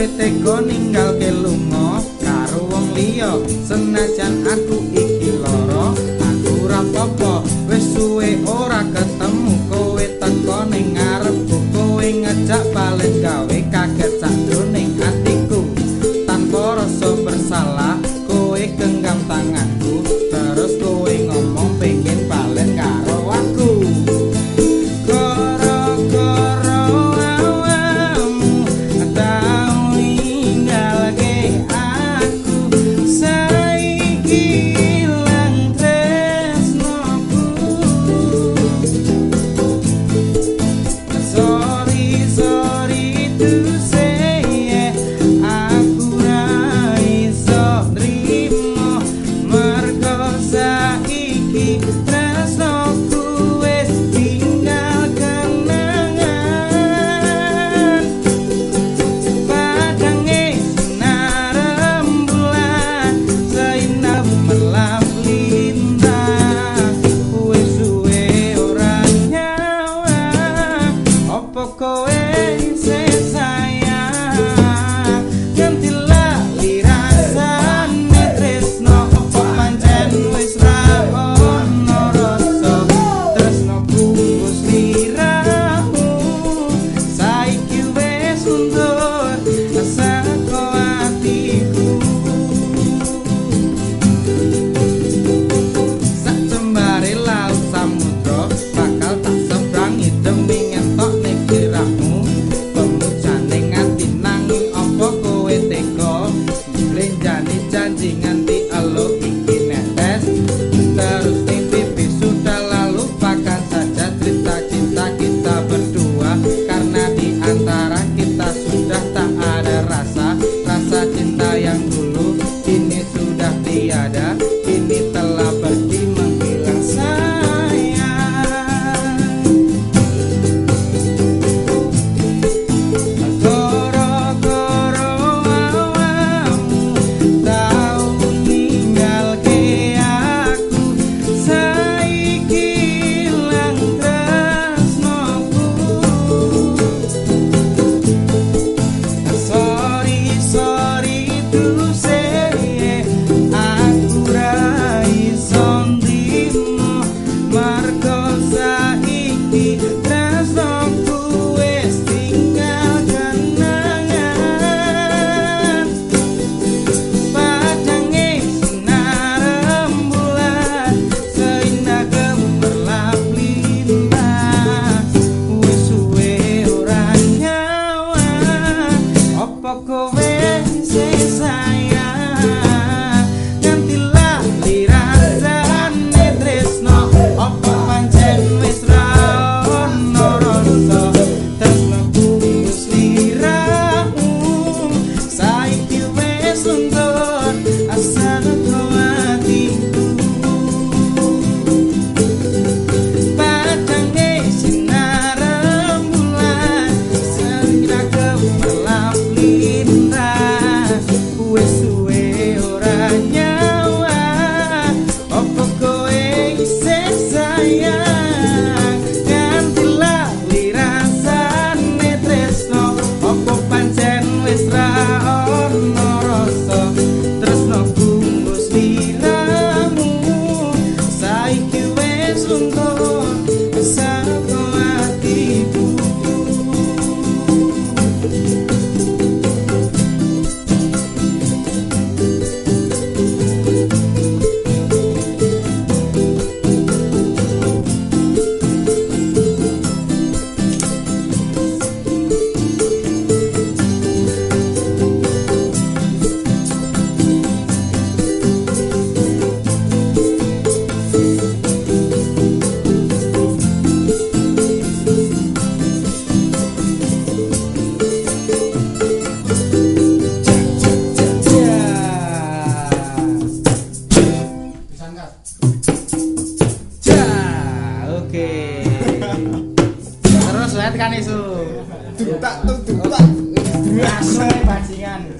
kowe tega ninggalke lunga karo wong liya. Senajan aku iki lara aku ora apa wis suwe ora ketemu kowe teko ning ngarepku. Kowe ngejak balik gawe Lord, as I Angkat. Ja, oke. Okay. Terus lihat kan isu. tuk tuk dutak. Langsung bajingan.